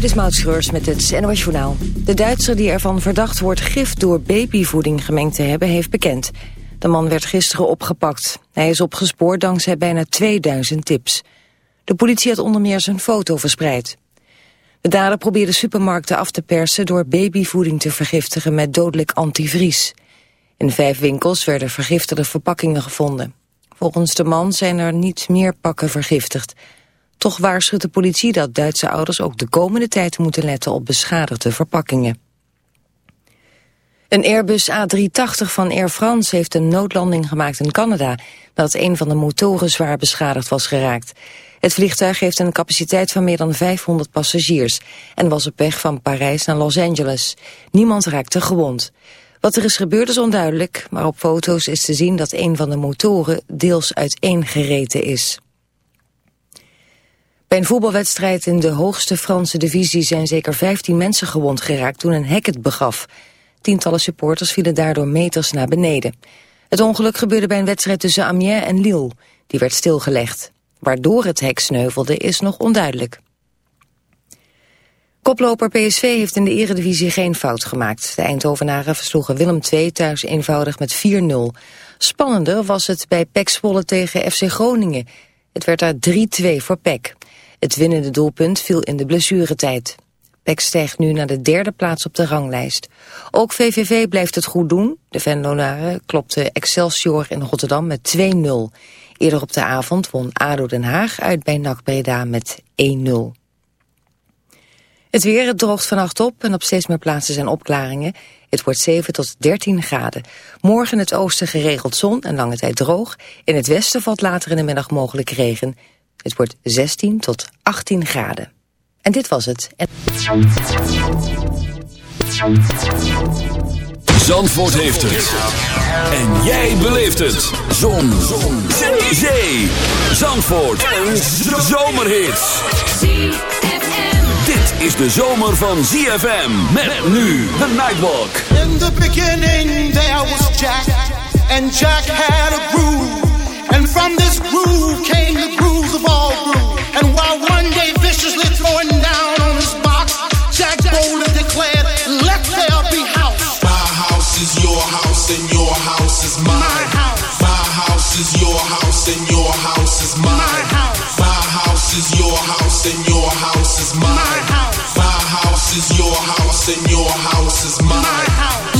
Dit is Maud met het NOS Journaal. De Duitser die ervan verdacht wordt gif door babyvoeding gemengd te hebben... heeft bekend. De man werd gisteren opgepakt. Hij is opgespoord dankzij bijna 2000 tips. De politie had onder meer zijn foto verspreid. De dader probeerde supermarkten af te persen... door babyvoeding te vergiftigen met dodelijk antivries. In vijf winkels werden vergiftigde verpakkingen gevonden. Volgens de man zijn er niet meer pakken vergiftigd... Toch waarschuwt de politie dat Duitse ouders ook de komende tijd moeten letten op beschadigde verpakkingen. Een Airbus A380 van Air France heeft een noodlanding gemaakt in Canada... nadat een van de motoren zwaar beschadigd was geraakt. Het vliegtuig heeft een capaciteit van meer dan 500 passagiers... en was op weg van Parijs naar Los Angeles. Niemand raakte gewond. Wat er is gebeurd is onduidelijk, maar op foto's is te zien dat een van de motoren deels uiteengereten is. Bij een voetbalwedstrijd in de hoogste Franse divisie zijn zeker 15 mensen gewond geraakt toen een hek het begaf. Tientallen supporters vielen daardoor meters naar beneden. Het ongeluk gebeurde bij een wedstrijd tussen Amiens en Lille. Die werd stilgelegd. Waardoor het hek sneuvelde is nog onduidelijk. Koploper PSV heeft in de eredivisie geen fout gemaakt. De Eindhovenaren versloegen Willem II thuis eenvoudig met 4-0. Spannender was het bij PEC Zwolle tegen FC Groningen. Het werd daar 3-2 voor PEC. Het winnende doelpunt viel in de blessuretijd. PEC stijgt nu naar de derde plaats op de ranglijst. Ook VVV blijft het goed doen. De Venlonaren klopte Excelsior in Rotterdam met 2-0. Eerder op de avond won ADO Den Haag uit bij NAC Breda met 1-0. Het weer het droogt vannacht op en op steeds meer plaatsen zijn opklaringen. Het wordt 7 tot 13 graden. Morgen het oosten geregeld zon en lange tijd droog. In het westen valt later in de middag mogelijk regen. Het wordt 16 tot 18 graden. En dit was het. Zandvoort heeft het. En jij beleeft het. Zon. Zon. Zee. Zee. Zandvoort. Een zomerhit. Dit is de zomer van ZFM. Met nu de Nightwalk. In the beginning there was Jack. And Jack had a groove. And from this groove came the grooves of all grooves. And while one day viciously throwing down on his box, Jack boldly declared, Let there be house. My house is your house, and your house is mine. My house. My house is your house, and your house is mine. My house. My house is your house, and your house is mine. My house. My house is your house, and your house is mine. My house.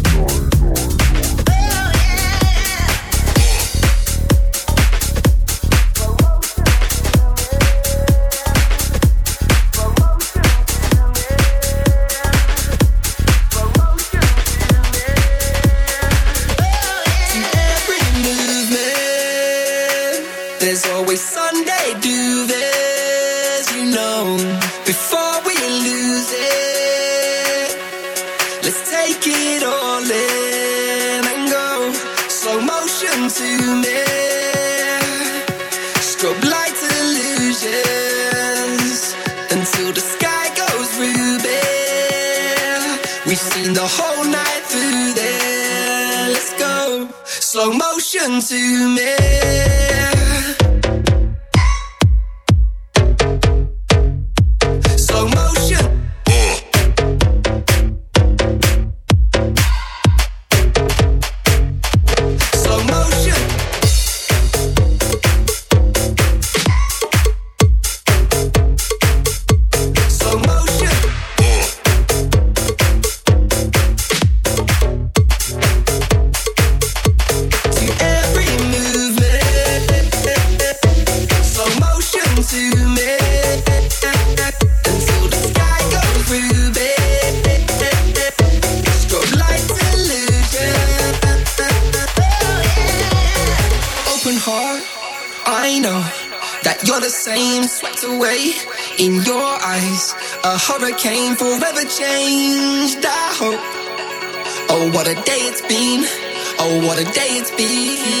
can't be.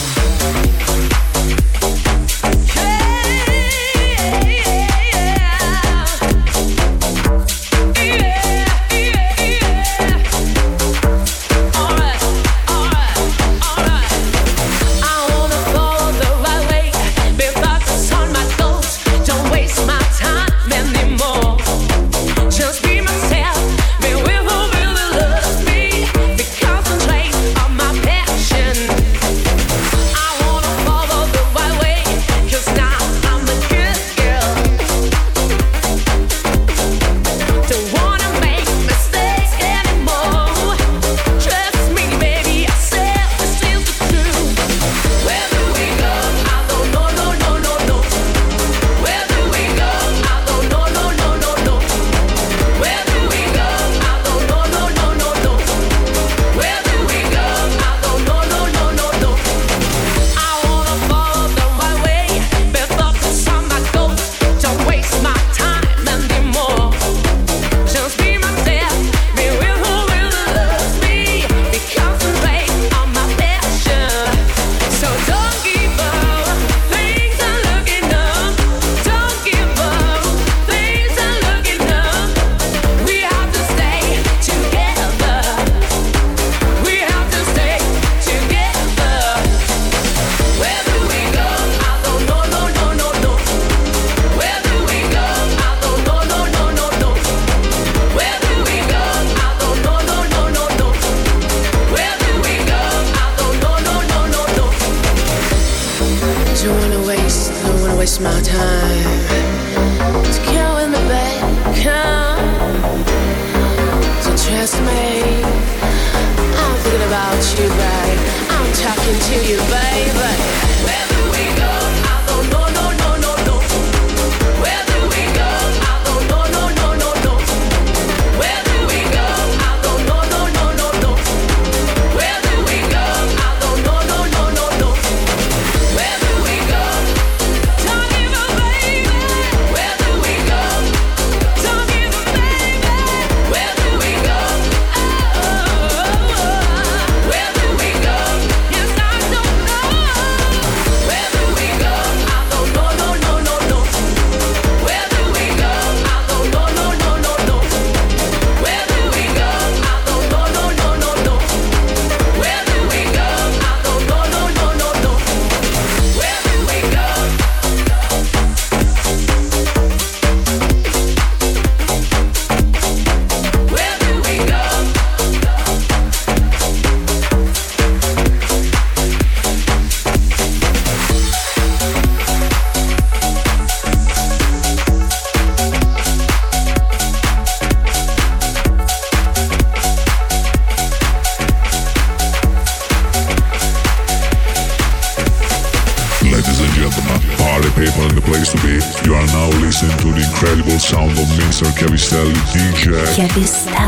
Jack.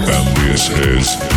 And this is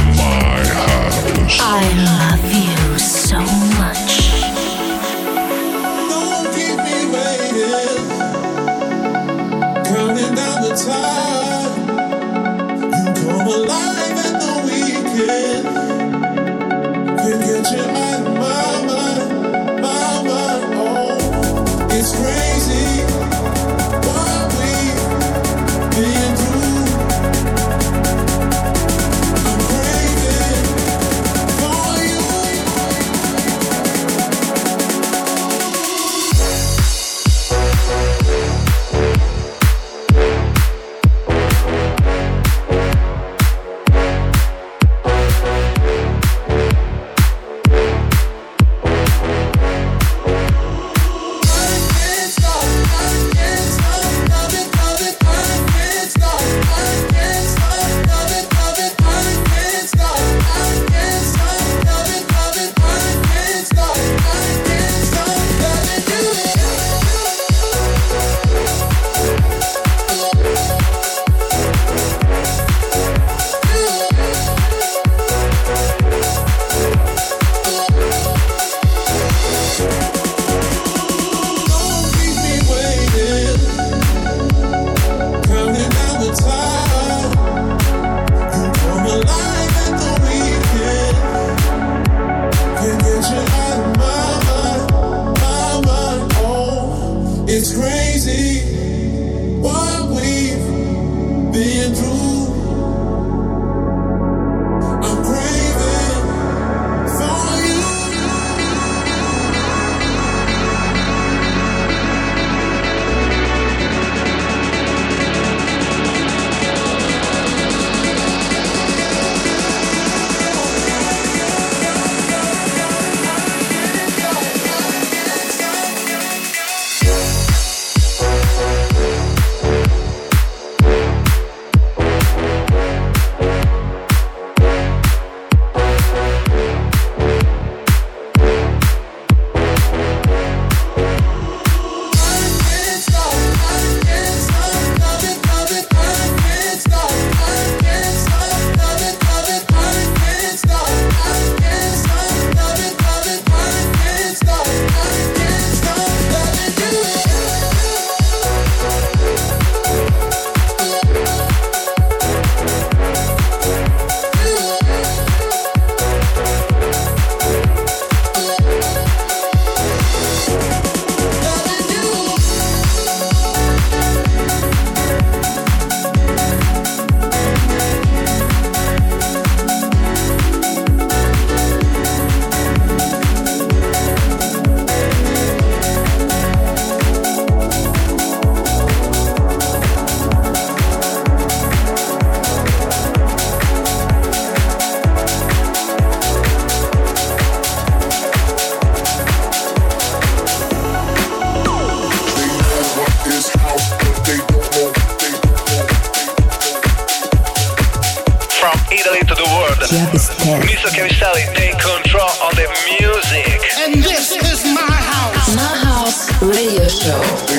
Chiavistelli, take control of the music. And this is my house. My house radio show.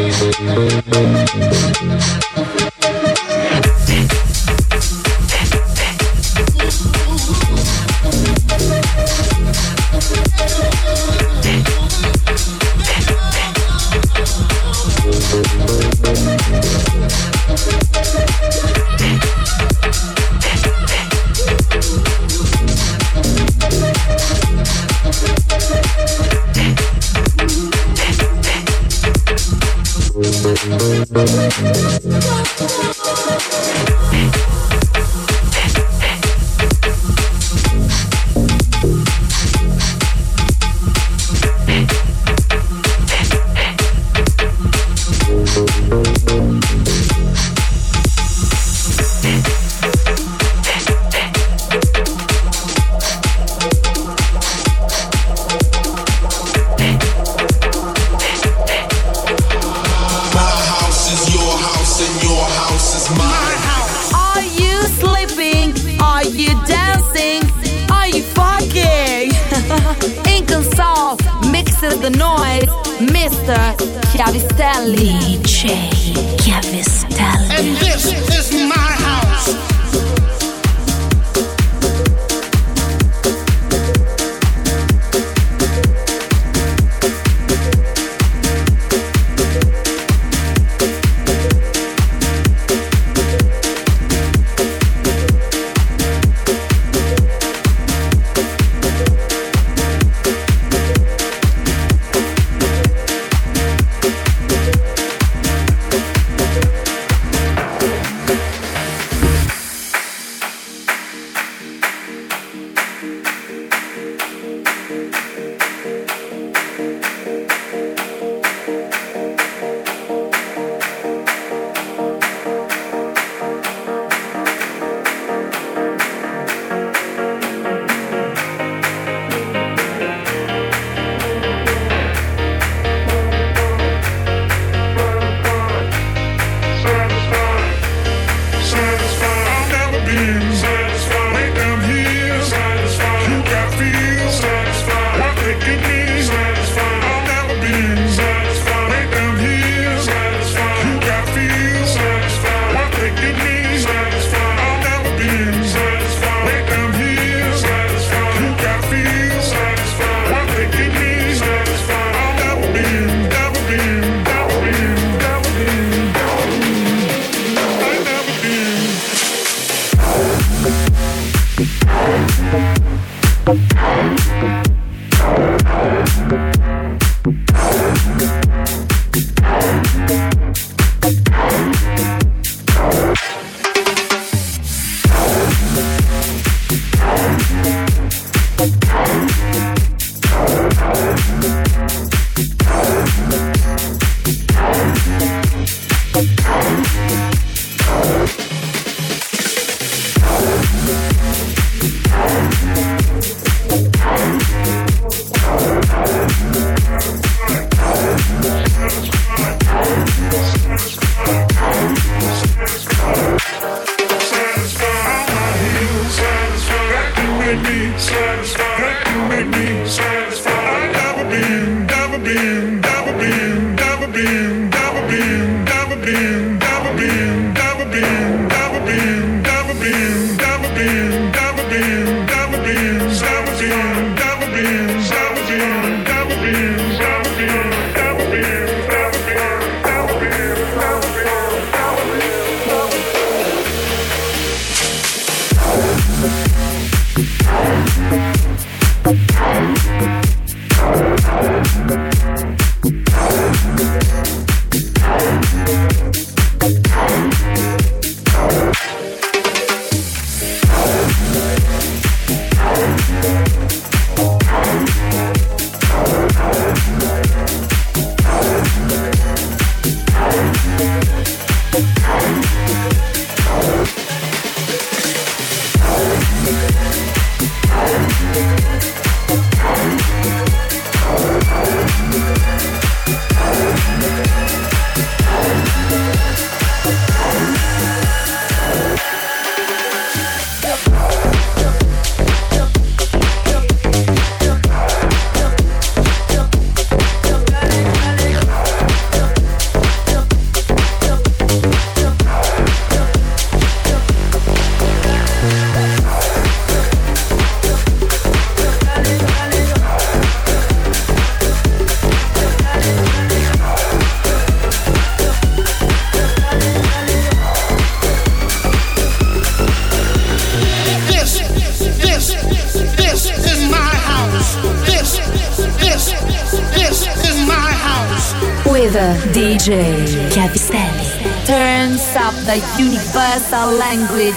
My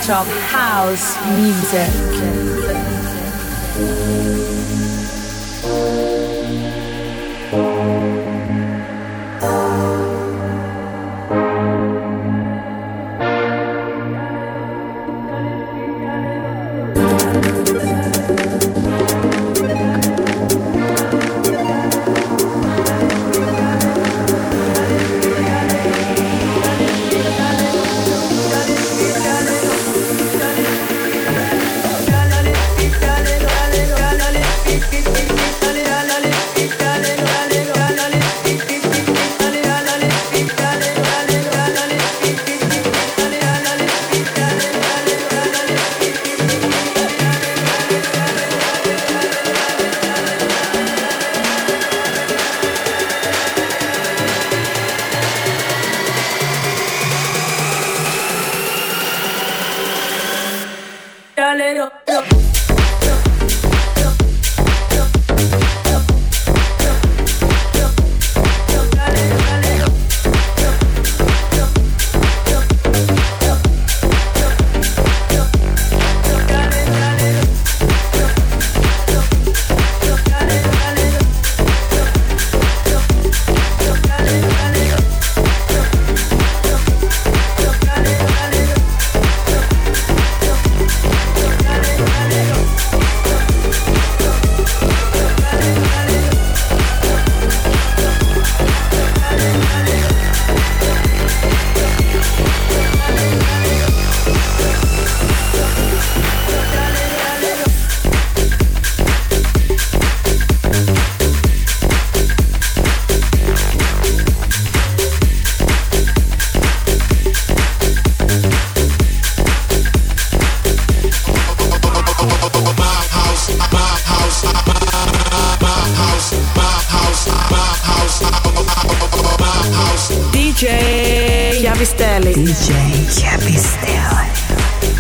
of house music.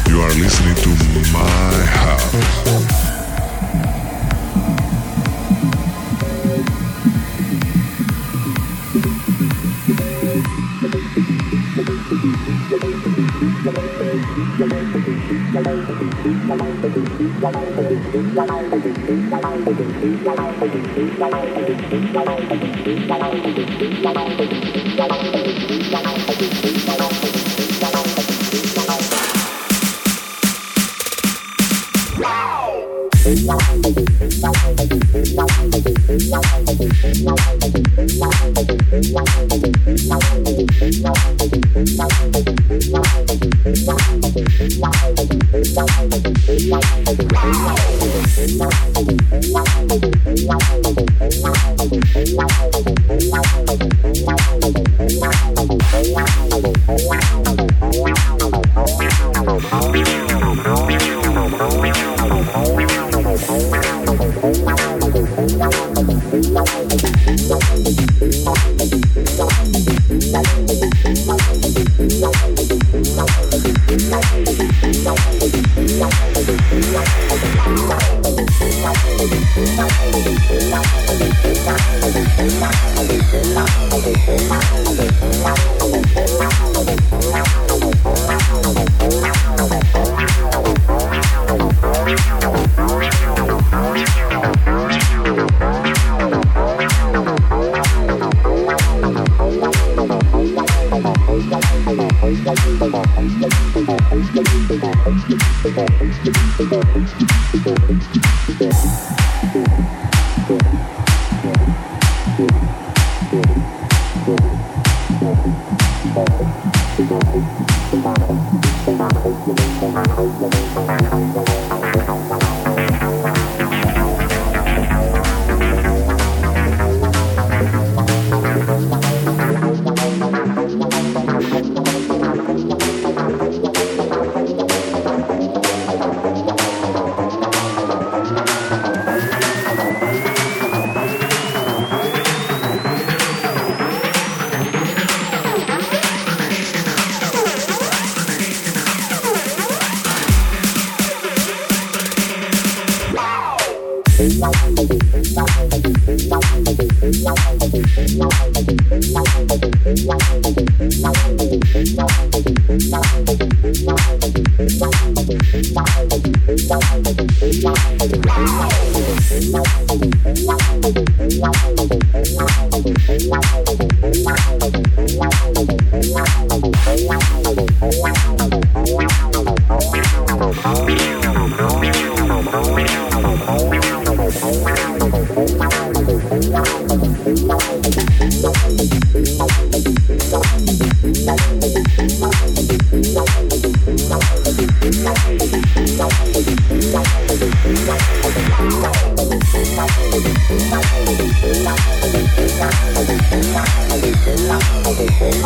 You are listening to my house.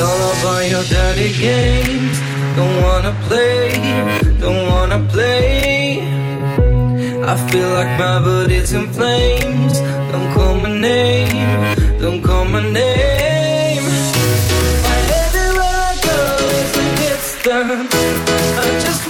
all about your dirty games. Don't wanna play, don't wanna play. I feel like my body's in flames. Don't call my name, don't call my name. Why everywhere I go is a distance. I just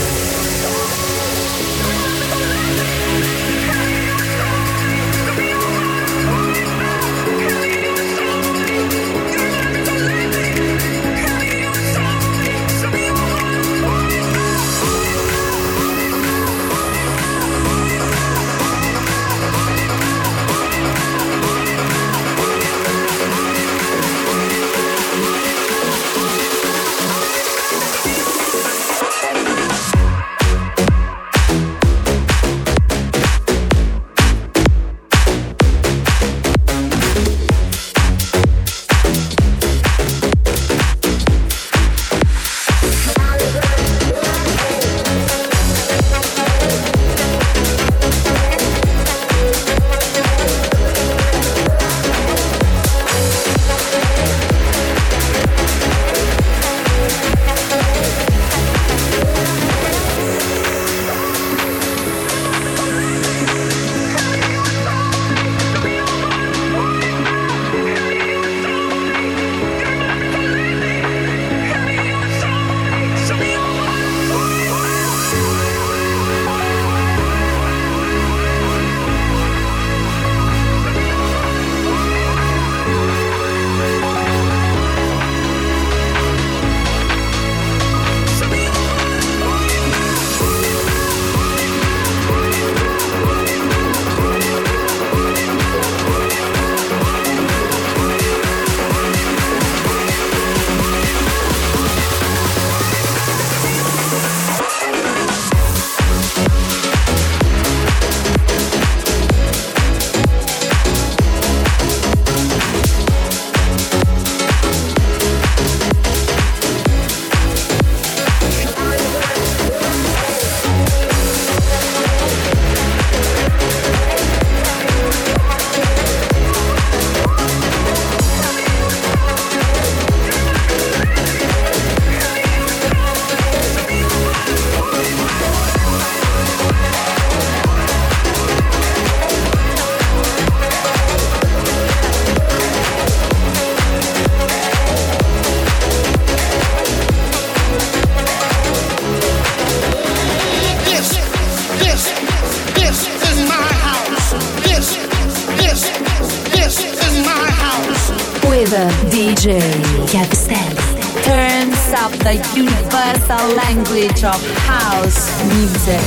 Turns up the universal language of house music.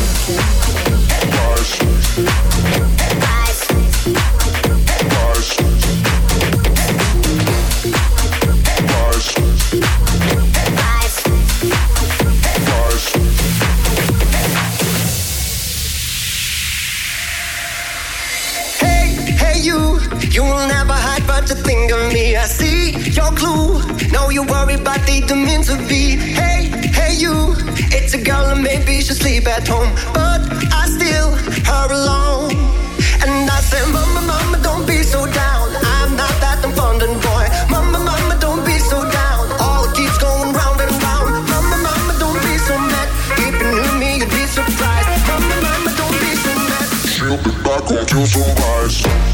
You. You will never but to think of me. I see your clue. No, you worry about they don't mean to be. Hey, hey, you. It's a girl and maybe she'll sleep at home. But I still her alone. And I say, Mama, Mama, don't be so down. I'm not that abundant boy. Mama, Mama, don't be so down. All it keeps going round and round. Mama, Mama, don't be so mad. If you knew me, you'd be surprised. Mama, Mama, don't be so mad. She'll be back on till sunrise.